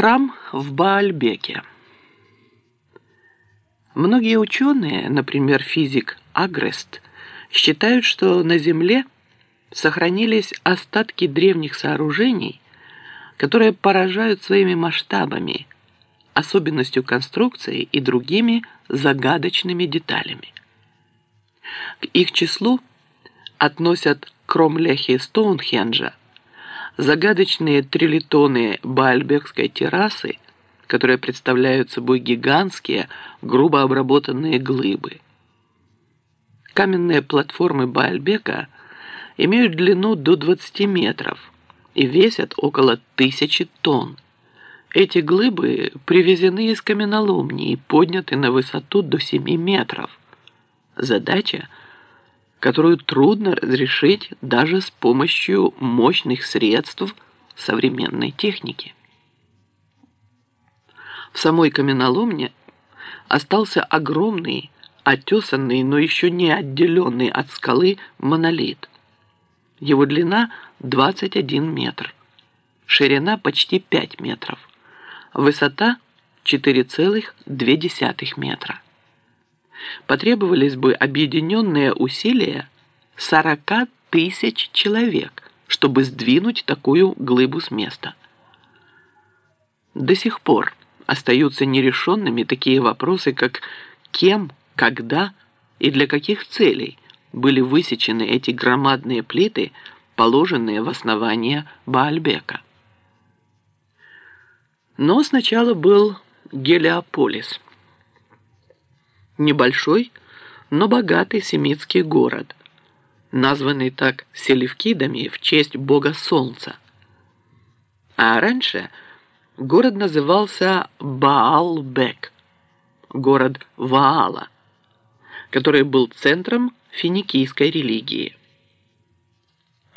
Храм в Баальбеке. Многие ученые, например, физик Агрест, считают, что на Земле сохранились остатки древних сооружений, которые поражают своими масштабами, особенностью конструкции и другими загадочными деталями. К их числу относят кромлехи Стоунхенджа, загадочные трилитоны Баальбекской террасы, которые представляют собой гигантские, грубо обработанные глыбы. Каменные платформы Баальбека имеют длину до 20 метров и весят около тысячи тонн. Эти глыбы привезены из каменоломни и подняты на высоту до 7 метров. Задача – которую трудно разрешить даже с помощью мощных средств современной техники. В самой каменоломне остался огромный, отесанный, но еще не отделенный от скалы монолит. Его длина 21 метр, ширина почти 5 метров, высота 4,2 метра потребовались бы объединенные усилия 40 тысяч человек, чтобы сдвинуть такую глыбу с места. До сих пор остаются нерешенными такие вопросы, как кем, когда и для каких целей были высечены эти громадные плиты, положенные в основание Баальбека. Но сначала был Гелиополис – небольшой, но богатый семитский город, названный так селевкидами в честь бога солнца. А раньше город назывался Баалбек, город Ваала, который был центром финикийской религии.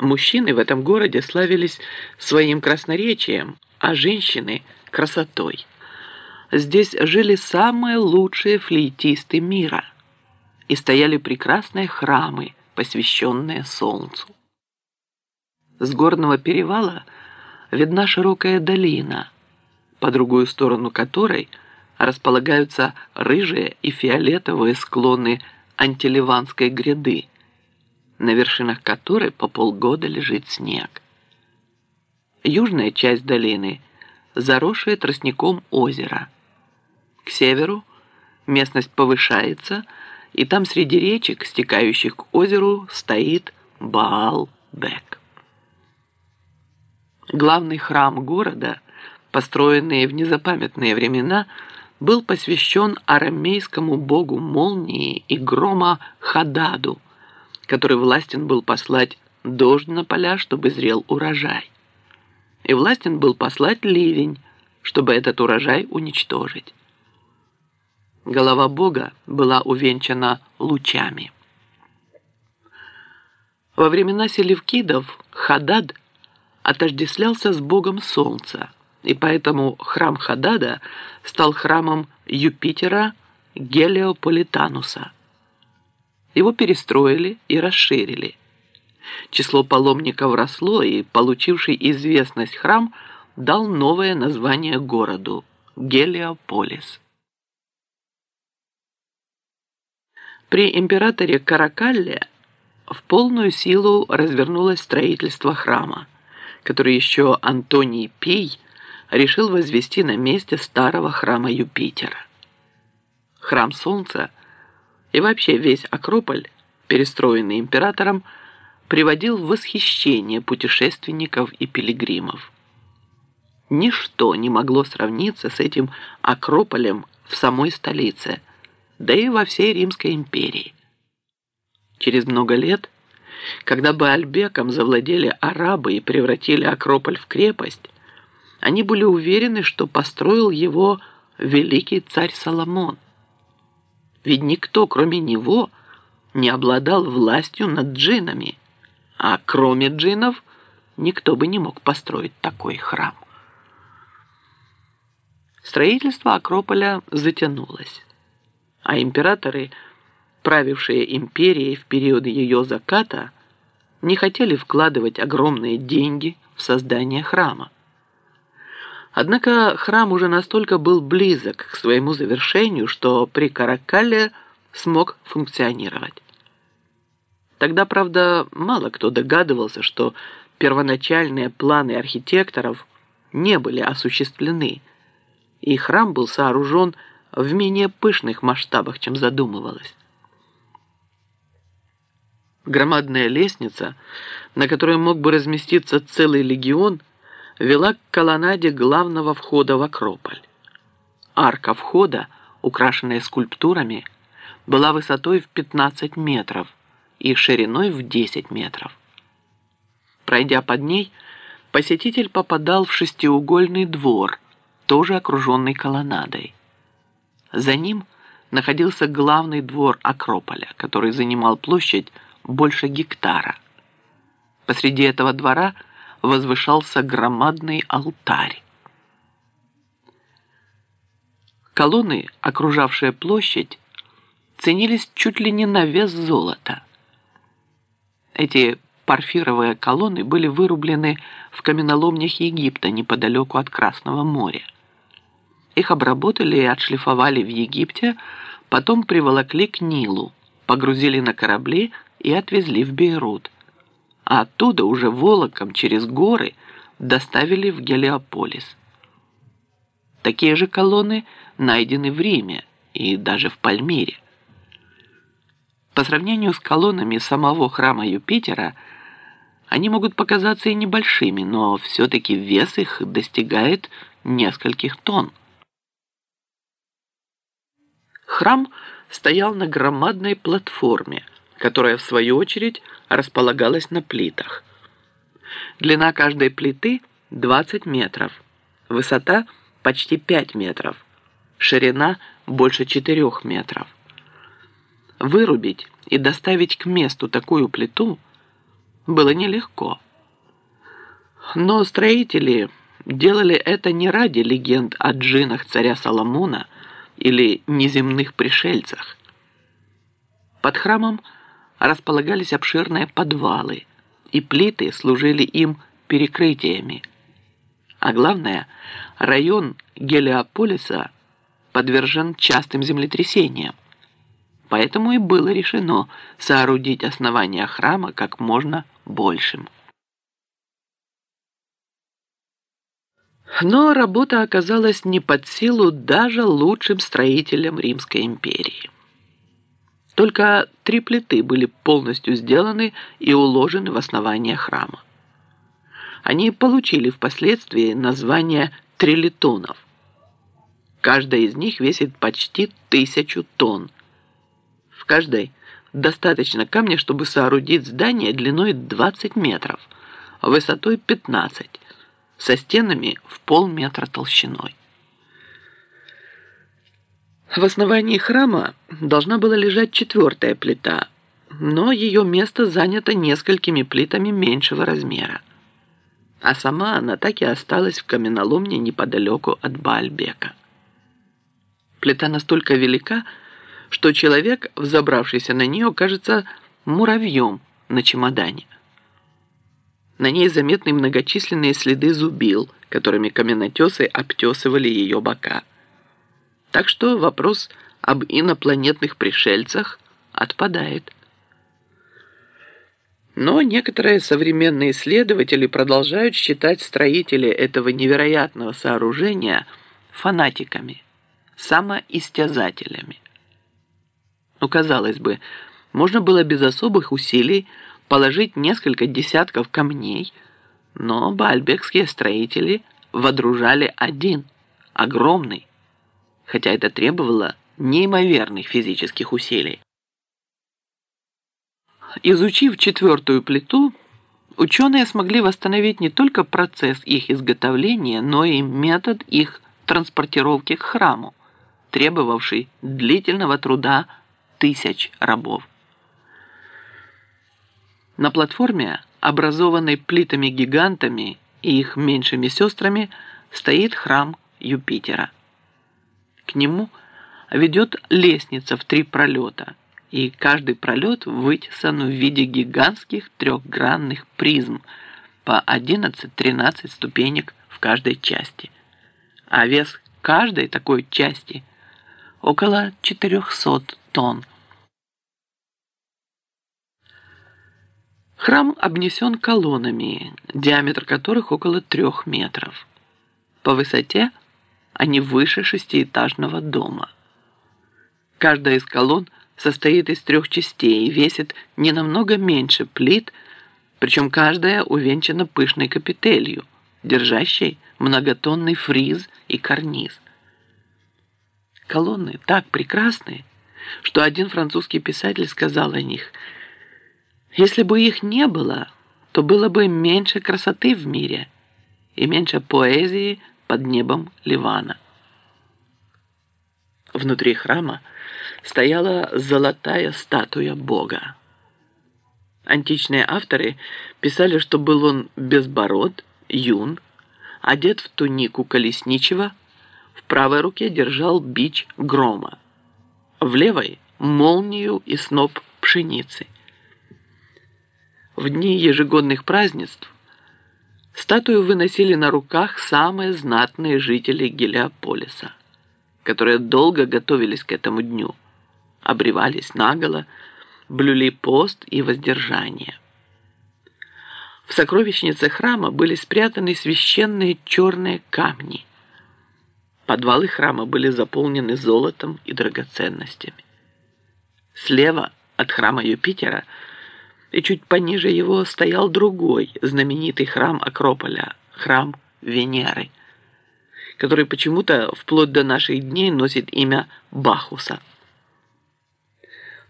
Мужчины в этом городе славились своим красноречием, а женщины – красотой здесь жили самые лучшие флейтисты мира и стояли прекрасные храмы, посвященные солнцу. С горного перевала видна широкая долина, по другую сторону которой располагаются рыжие и фиолетовые склоны антиливанской гряды, на вершинах которой по полгода лежит снег. Южная часть долины заросшее тростником озеро – к северу местность повышается, и там среди речек, стекающих к озеру, стоит Баал-Бек. Главный храм города, построенный в незапамятные времена, был посвящен арамейскому богу молнии и грома Хададу, который властен был послать дождь на поля, чтобы зрел урожай. И властен был послать ливень, чтобы этот урожай уничтожить голова Бога была увенчана лучами. Во времена селевкидов Хадад отождествлялся с Богом Солнца, и поэтому храм Хадада стал храмом Юпитера Гелиополитануса. Его перестроили и расширили. Число паломников росло, и получивший известность храм дал новое название городу – Гелиополис. При императоре Каракалле в полную силу развернулось строительство храма, который еще Антоний Пий решил возвести на месте старого храма Юпитера. Храм Солнца и вообще весь Акрополь, перестроенный императором, приводил в восхищение путешественников и пилигримов. Ничто не могло сравниться с этим Акрополем в самой столице – да и во всей Римской империи. Через много лет, когда Баальбеком завладели арабы и превратили Акрополь в крепость, они были уверены, что построил его великий царь Соломон. Ведь никто, кроме него, не обладал властью над джинами, а кроме джинов никто бы не мог построить такой храм. Строительство Акрополя затянулось а императоры, правившие империей в период ее заката, не хотели вкладывать огромные деньги в создание храма. Однако храм уже настолько был близок к своему завершению, что при Каракале смог функционировать. Тогда, правда, мало кто догадывался, что первоначальные планы архитекторов не были осуществлены, и храм был сооружен в менее пышных масштабах, чем задумывалось. Громадная лестница, на которой мог бы разместиться целый легион, вела к колоннаде главного входа в Акрополь. Арка входа, украшенная скульптурами, была высотой в 15 метров и шириной в 10 метров. Пройдя под ней, посетитель попадал в шестиугольный двор, тоже окруженный колоннадой. За ним находился главный двор Акрополя, который занимал площадь больше гектара. Посреди этого двора возвышался громадный алтарь. Колонны, окружавшие площадь, ценились чуть ли не на вес золота. Эти парфировые колонны были вырублены в каменоломнях Египта неподалеку от Красного моря. Их обработали и отшлифовали в Египте, потом приволокли к Нилу, погрузили на корабли и отвезли в Бейрут, а оттуда уже волоком через горы доставили в Гелиополис. Такие же колонны найдены в Риме и даже в Пальмире. По сравнению с колоннами самого храма Юпитера, они могут показаться и небольшими, но все-таки вес их достигает нескольких тонн. Храм стоял на громадной платформе, которая в свою очередь располагалась на плитах. Длина каждой плиты 20 метров, высота почти 5 метров, ширина больше 4 метров. Вырубить и доставить к месту такую плиту было нелегко. Но строители делали это не ради легенд о джинах царя Соломона или неземных пришельцах. Под храмом располагались обширные подвалы, и плиты служили им перекрытиями. А главное, район Гелиополиса подвержен частым землетрясениям. Поэтому и было решено соорудить основание храма как можно большим. Но работа оказалась не под силу даже лучшим строителям Римской империи. Только три плиты были полностью сделаны и уложены в основание храма. Они получили впоследствии название трилитонов. Каждая из них весит почти тысячу тонн. В каждой достаточно камня, чтобы соорудить здание длиной 20 метров, высотой 15 со стенами в полметра толщиной. В основании храма должна была лежать четвертая плита, но ее место занято несколькими плитами меньшего размера. А сама она так и осталась в каменоломне неподалеку от Баальбека. Плита настолько велика, что человек, взобравшийся на нее, кажется муравьем на чемодане. На ней заметны многочисленные следы зубил, которыми каменотесы обтесывали ее бока. Так что вопрос об инопланетных пришельцах отпадает. Но некоторые современные исследователи продолжают считать строителей этого невероятного сооружения фанатиками, самоистязателями. Ну, казалось бы, можно было без особых усилий положить несколько десятков камней, но бальбекские строители водружали один, огромный, хотя это требовало неимоверных физических усилий. Изучив четвертую плиту, ученые смогли восстановить не только процесс их изготовления, но и метод их транспортировки к храму, требовавший длительного труда тысяч рабов. На платформе, образованной плитами-гигантами и их меньшими сестрами, стоит храм Юпитера. К нему ведет лестница в три пролета, и каждый пролет вытесан в виде гигантских трехгранных призм по 11-13 ступенек в каждой части. а вес каждой такой части около 400 тонн. Храм обнесен колоннами, диаметр которых около трех метров. По высоте они выше шестиэтажного дома. Каждая из колонн состоит из трех частей и весит не намного меньше плит, причем каждая увенчана пышной капителью, держащей многотонный фриз и карниз. Колонны так прекрасны, что один французский писатель сказал о них, «Если бы их не было, то было бы меньше красоты в мире и меньше поэзии под небом Ливана». Внутри храма стояла золотая статуя Бога. Античные авторы писали, что был он безбород, юн, одет в тунику колесничего, в правой руке держал бич грома, в левой – молнию и сноп пшеницы. В дни ежегодных празднеств статую выносили на руках самые знатные жители Гелиополиса, которые долго готовились к этому дню, обревались наголо, блюли пост и воздержание. В сокровищнице храма были спрятаны священные черные камни. Подвалы храма были заполнены золотом и драгоценностями. Слева от храма Юпитера и чуть пониже его стоял другой знаменитый храм Акрополя, храм Венеры, который почему-то вплоть до наших дней носит имя Бахуса.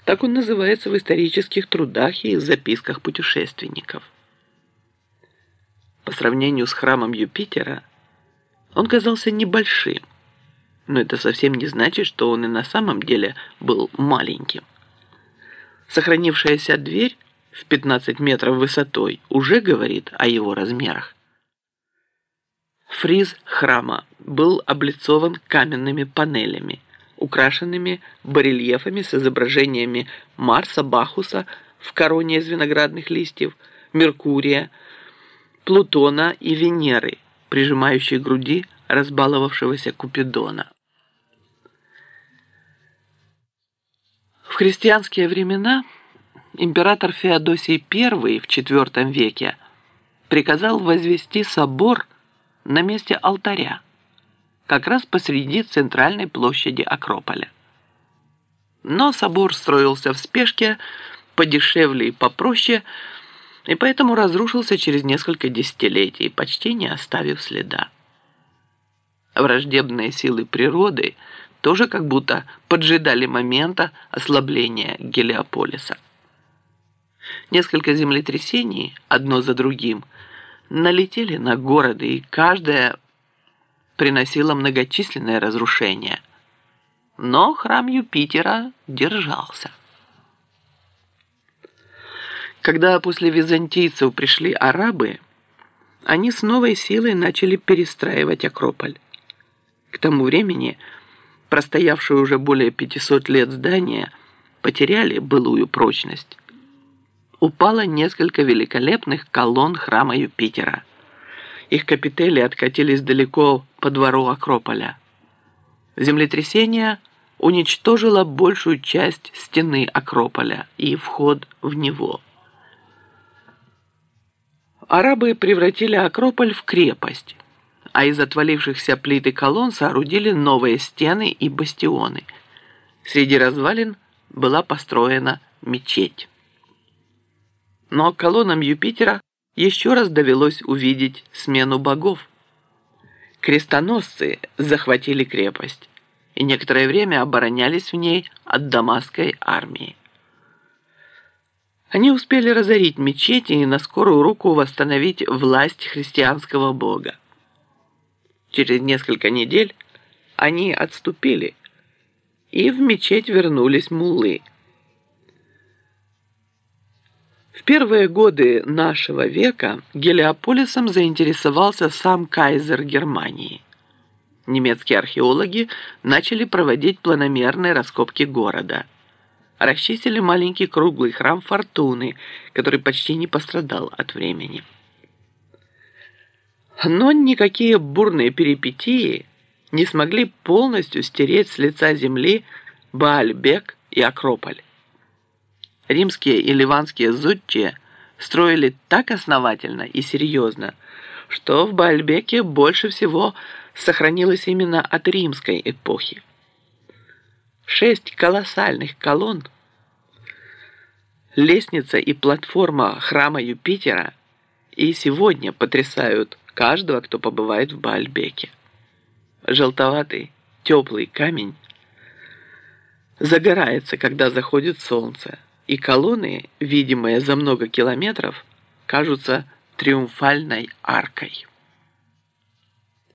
Так он называется в исторических трудах и записках путешественников. По сравнению с храмом Юпитера, он казался небольшим, но это совсем не значит, что он и на самом деле был маленьким. Сохранившаяся дверь в 15 метров высотой уже говорит о его размерах. Фриз храма был облицован каменными панелями, украшенными барельефами с изображениями Марса Бахуса в короне из виноградных листьев, Меркурия, Плутона и Венеры, прижимающей груди разбаловавшегося Купидона. В христианские времена император Феодосий I в IV веке приказал возвести собор на месте алтаря, как раз посреди центральной площади Акрополя. Но собор строился в спешке, подешевле и попроще, и поэтому разрушился через несколько десятилетий, почти не оставив следа. Враждебные силы природы тоже как будто поджидали момента ослабления Гелиополиса. Несколько землетрясений, одно за другим, налетели на города, и каждое приносило многочисленное разрушение. Но храм Юпитера держался. Когда после византийцев пришли арабы, они с новой силой начали перестраивать Акрополь. К тому времени простоявшие уже более 500 лет здания потеряли былую прочность. Упало несколько великолепных колонн храма Юпитера – их капители откатились далеко по двору Акрополя. Землетрясение уничтожило большую часть стены Акрополя и вход в него. Арабы превратили Акрополь в крепость, а из отвалившихся плит и колонн соорудили новые стены и бастионы. Среди развалин была построена мечеть. Но колоннам Юпитера еще раз довелось увидеть смену богов. Крестоносцы захватили крепость и некоторое время оборонялись в ней от дамасской армии. Они успели разорить мечети и на скорую руку восстановить власть христианского бога. Через несколько недель они отступили, и в мечеть вернулись муллы – в первые годы нашего века Гелиополисом заинтересовался сам кайзер Германии. Немецкие археологи начали проводить планомерные раскопки города. Расчистили маленький круглый храм Фортуны, который почти не пострадал от времени. Но никакие бурные перипетии не смогли полностью стереть с лица земли Баальбек и Акрополь. Римские и ливанские зодчие строили так основательно и серьезно, что в Баальбеке больше всего сохранилось именно от римской эпохи. Шесть колоссальных колонн, лестница и платформа храма Юпитера и сегодня потрясают каждого, кто побывает в Баальбеке. Желтоватый, теплый камень загорается, когда заходит солнце, и колонны, видимые за много километров, кажутся триумфальной аркой.